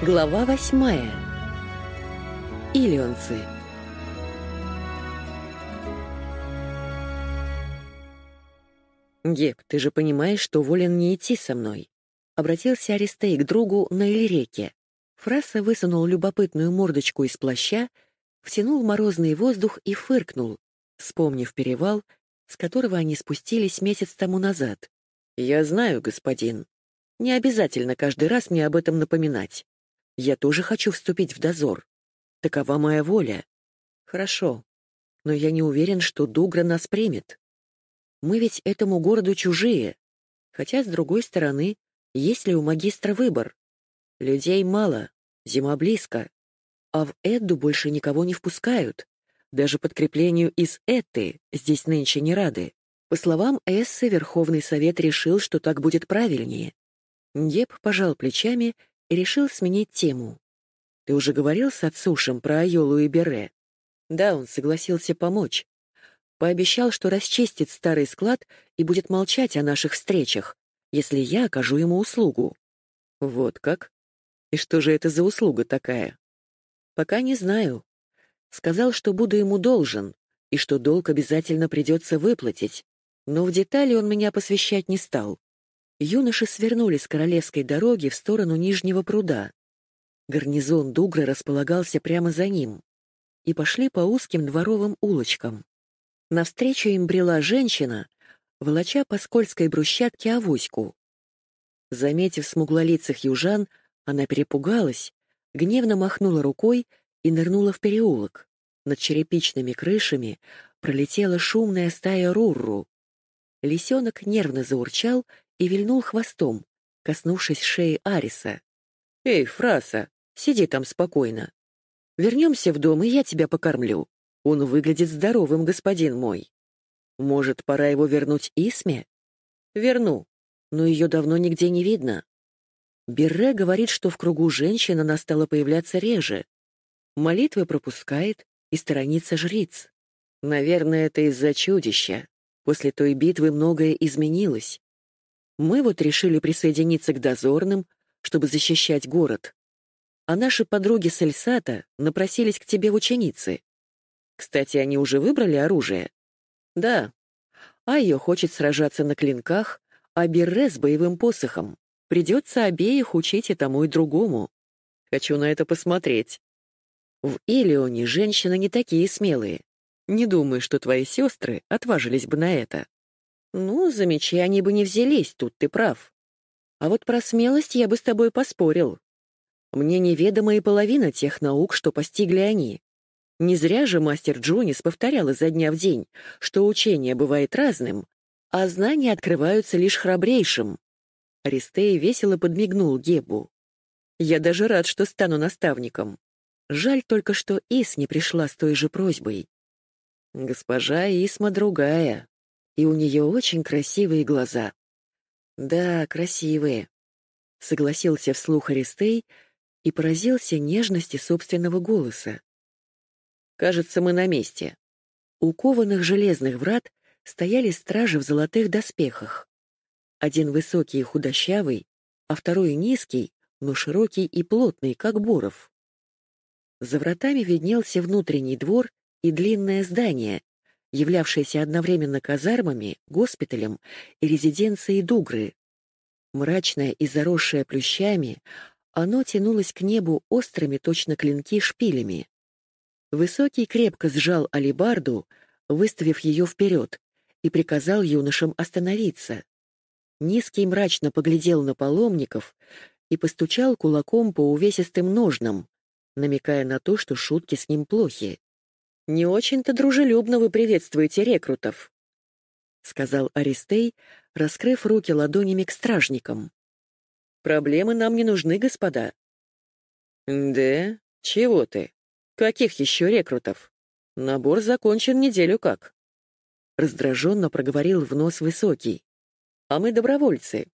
Глава восьмая. Илионцы. «Геб, ты же понимаешь, что волен не идти со мной?» Обратился Аристей к другу на Ильреке. Фраса высунул любопытную мордочку из плаща, втянул морозный воздух и фыркнул, вспомнив перевал, с которого они спустились месяц тому назад. «Я знаю, господин. Не обязательно каждый раз мне об этом напоминать. Я тоже хочу вступить в дозор. Такова моя воля. Хорошо. Но я не уверен, что Дугра нас примет. Мы ведь этому городу чужие. Хотя, с другой стороны, есть ли у магистра выбор? Людей мало, зима близко. А в Эдду больше никого не впускают. Даже подкреплению из Этты здесь нынче не рады. По словам Эссы, Верховный Совет решил, что так будет правильнее. Геб пожал плечами и решил сменить тему. «Ты уже говорил с отцушем про Айолу и Бере?» «Да, он согласился помочь. Пообещал, что расчистит старый склад и будет молчать о наших встречах, если я окажу ему услугу». «Вот как? И что же это за услуга такая?» «Пока не знаю. Сказал, что буду ему должен, и что долг обязательно придется выплатить, но в детали он меня посвящать не стал. Юноши свернули с королевской дороги в сторону Нижнего пруда. Гарнизон Дугры располагался прямо за ним. И пошли по узким дворовым улочкам. Навстречу им брела женщина, волоча по скользкой брусчатке авоську. Заметив смуглолицых южан, она перепугалась, гневно махнула рукой и нырнула в переулок. Над черепичными крышами пролетела шумная стая рурру. Лисенок нервно заурчал и вильнул хвостом, коснувшись шеи Ариса. «Эй, Фраса, сиди там спокойно. Вернемся в дом, и я тебя покормлю. Он выглядит здоровым, господин мой. Может, пора его вернуть Исме? Верну, но ее давно нигде не видно. Берре говорит, что в кругу женщин она стала появляться реже. Молитвы пропускает и сторонится жриц. Наверное, это из-за чудища. После той битвы многое изменилось. Мы вот решили присоединиться к дозорным, чтобы защищать город. А наши подруги с Эльсата напросились к тебе в ученицы. Кстати, они уже выбрали оружие? Да. А ее хочет сражаться на клинках, а Берре с боевым посохом. Придется обеих учить и тому, и другому. Хочу на это посмотреть. В Илионе женщины не такие смелые. Не думаю, что твои сестры отважились бы на это. Ну, за они бы не взялись, тут ты прав. А вот про смелость я бы с тобой поспорил. Мне неведома и половина тех наук, что постигли они. Не зря же мастер Джунис повторял изо дня в день, что учение бывает разным, а знания открываются лишь храбрейшим. Аристей весело подмигнул Гебу. «Я даже рад, что стану наставником. Жаль только, что Ис не пришла с той же просьбой. Госпожа Исма другая, и у нее очень красивые глаза. Да, красивые. Согласился вслух Аристей и поразился нежности собственного голоса. Кажется, мы на месте. У кованых железных врат стояли стражи в золотых доспехах. Один высокий и худощавый, а второй низкий, но широкий и плотный, как Боров. За вратами виднелся внутренний двор и длинное здание, являвшееся одновременно казармами, госпиталем и резиденцией Дугры. Мрачное и заросшее плющами, оно тянулось к небу острыми точно клинки шпилями. Высокий крепко сжал алибарду, выставив ее вперед, и приказал юношам остановиться. Низкий мрачно поглядел на паломников и постучал кулаком по увесистым ножнам, намекая на то, что шутки с ним плохи. «Не очень-то дружелюбно вы приветствуете рекрутов», — сказал Аристей, раскрыв руки ладонями к стражникам. «Проблемы нам не нужны, господа». «Да? Чего ты? Каких еще рекрутов? Набор закончен неделю как». Раздраженно проговорил в нос Высокий. «А мы добровольцы.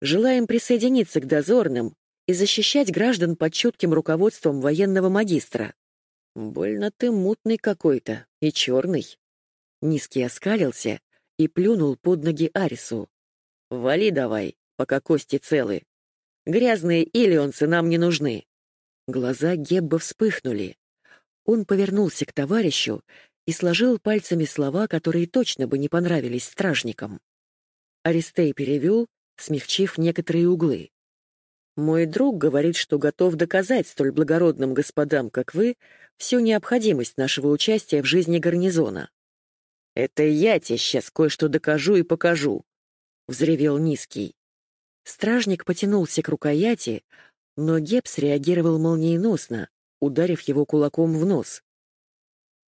Желаем присоединиться к дозорным и защищать граждан под чутким руководством военного магистра. Больно ты мутный какой-то и черный. Низкий оскалился и плюнул под ноги Арису. «Вали давай, пока кости целы. Грязные илионцы нам не нужны». Глаза Гебба вспыхнули. Он повернулся к товарищу и сложил пальцами слова, которые точно бы не понравились стражникам. Аристей перевел, смягчив некоторые углы. «Мой друг говорит, что готов доказать столь благородным господам, как вы, всю необходимость нашего участия в жизни гарнизона». «Это я тебе сейчас кое-что докажу и покажу», — взревел Низкий. Стражник потянулся к рукояти, но Гепс реагировал молниеносно, ударив его кулаком в нос.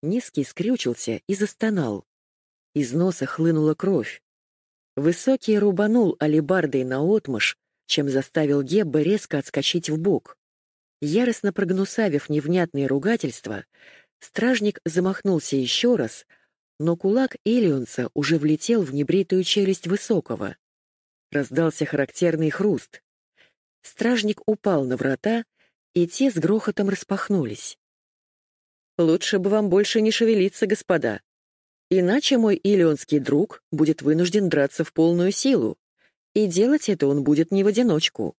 Низкий скрючился и застонал. Из носа хлынула кровь. Высокий рубанул алебардой наотмашь, чем заставил Гебба резко отскочить в бок. Яростно прогнусавив невнятные ругательства, стражник замахнулся еще раз, но кулак Элионса уже влетел в небритую челюсть Высокого. Раздался характерный хруст. Стражник упал на врата, и те с грохотом распахнулись. «Лучше бы вам больше не шевелиться, господа. Иначе мой илионский друг будет вынужден драться в полную силу, и делать это он будет не в одиночку».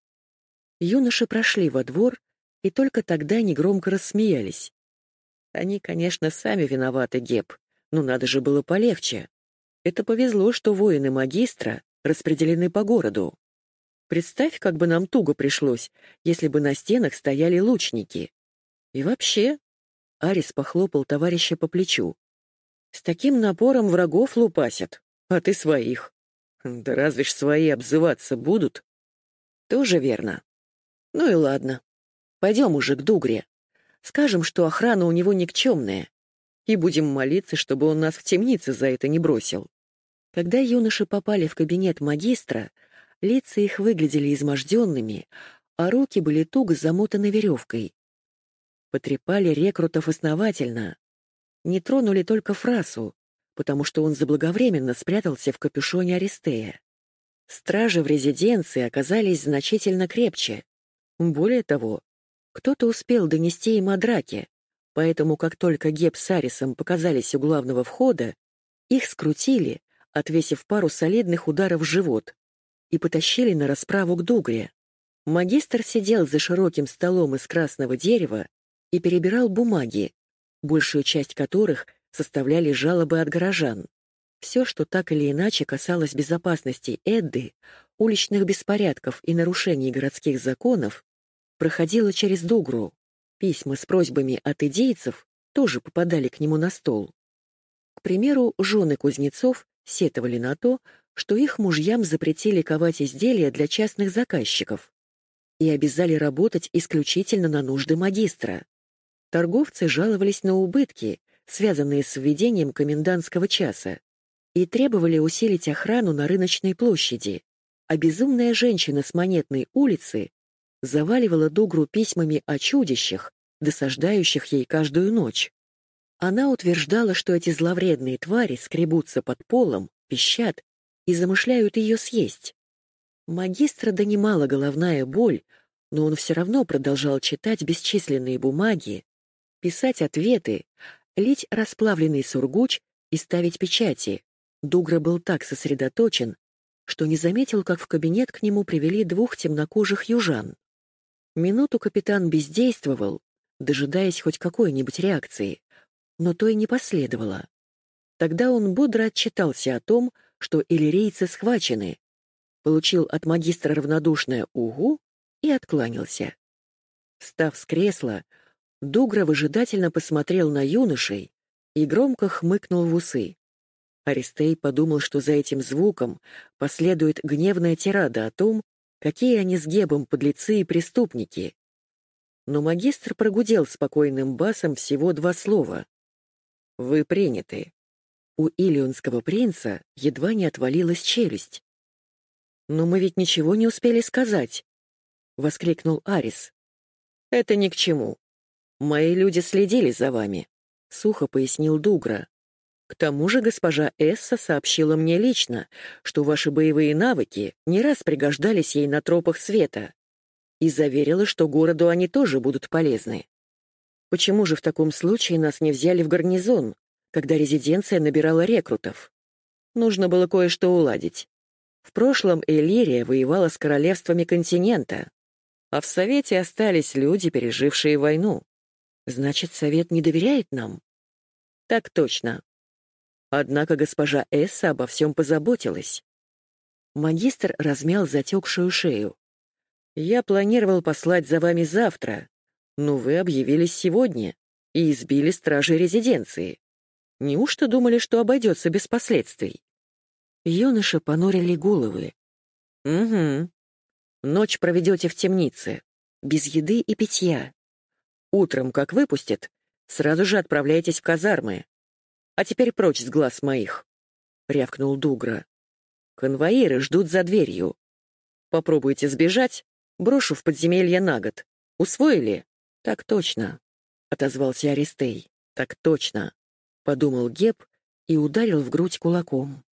Юноши прошли во двор, и только тогда негромко рассмеялись. Они, конечно, сами виноваты, Геб, но надо же было полегче. Это повезло, что воины магистра распределены по городу. Представь, как бы нам туго пришлось, если бы на стенах стояли лучники. И вообще, Арис похлопал товарища по плечу. С таким напором врагов лупасят, а ты своих. Да разве ж свои обзываться будут? Тоже верно. Ну и ладно. Пойдем уже к Дугре. Скажем, что охрана у него никчемная. И будем молиться, чтобы он нас в темнице за это не бросил. Когда юноши попали в кабинет магистра, Лица их выглядели изможденными, а руки были туго замотаны веревкой. Потрепали рекрутов основательно. Не тронули только фрасу, потому что он заблаговременно спрятался в капюшоне Аристея. Стражи в резиденции оказались значительно крепче. Более того, кто-то успел донести им о драке, поэтому как только Геб с Арисом показались у главного входа, их скрутили, отвесив пару солидных ударов в живот и потащили на расправу к Дугре. Магистр сидел за широким столом из красного дерева и перебирал бумаги, большую часть которых составляли жалобы от горожан. Все, что так или иначе касалось безопасности Эдды, уличных беспорядков и нарушений городских законов, проходило через Дугру. Письма с просьбами от идейцев тоже попадали к нему на стол. К примеру, жены кузнецов сетовали на то, что их мужьям запретили ковать изделия для частных заказчиков и обязали работать исключительно на нужды магистра. Торговцы жаловались на убытки, связанные с введением комендантского часа, и требовали усилить охрану на рыночной площади, а безумная женщина с Монетной улицы заваливала Дугру письмами о чудищах, досаждающих ей каждую ночь. Она утверждала, что эти зловредные твари скребутся под полом, пищат и замышляют ее съесть. Магистра донимала головная боль, но он все равно продолжал читать бесчисленные бумаги, писать ответы, лить расплавленный сургуч и ставить печати. Дугра был так сосредоточен, что не заметил, как в кабинет к нему привели двух темнокожих южан. Минуту капитан бездействовал, дожидаясь хоть какой-нибудь реакции, но то и не последовало. Тогда он бодро отчитался о том, что иллирийцы схвачены, получил от магистра равнодушное «угу» и откланялся. Встав с кресла, Дугра выжидательно посмотрел на юношей и громко хмыкнул в усы. Аристей подумал, что за этим звуком последует гневная тирада о том, какие они с Гебом подлецы и преступники. Но магистр прогудел спокойным басом всего два слова. «Вы приняты». У Илионского принца едва не отвалилась челюсть. «Но мы ведь ничего не успели сказать», — воскликнул Арис. «Это ни к чему. Мои люди следили за вами», — сухо пояснил Дугра. «К тому же госпожа Эсса сообщила мне лично, что ваши боевые навыки не раз пригождались ей на тропах света, и заверила, что городу они тоже будут полезны. Почему же в таком случае нас не взяли в гарнизон, когда резиденция набирала рекрутов. Нужно было кое-что уладить. В прошлом Элирия воевала с королевствами континента, а в Совете остались люди, пережившие войну. Значит, Совет не доверяет нам? Так точно. Однако госпожа Эсса обо всем позаботилась. Магистр размял затекшую шею. «Я планировал послать за вами завтра, но вы объявились сегодня и избили стражей резиденции. Неужто думали, что обойдется без последствий?» Юноши понурили головы. «Угу. Ночь проведете в темнице, без еды и питья. Утром, как выпустят, сразу же отправляйтесь в казармы. А теперь прочь с глаз моих», — рявкнул Дугра. Конвоиры ждут за дверью. Попробуйте сбежать, брошу в подземелье на год. Усвоили? Так точно, отозвался Аристей. Так точно, подумал Геб и ударил в грудь кулаком.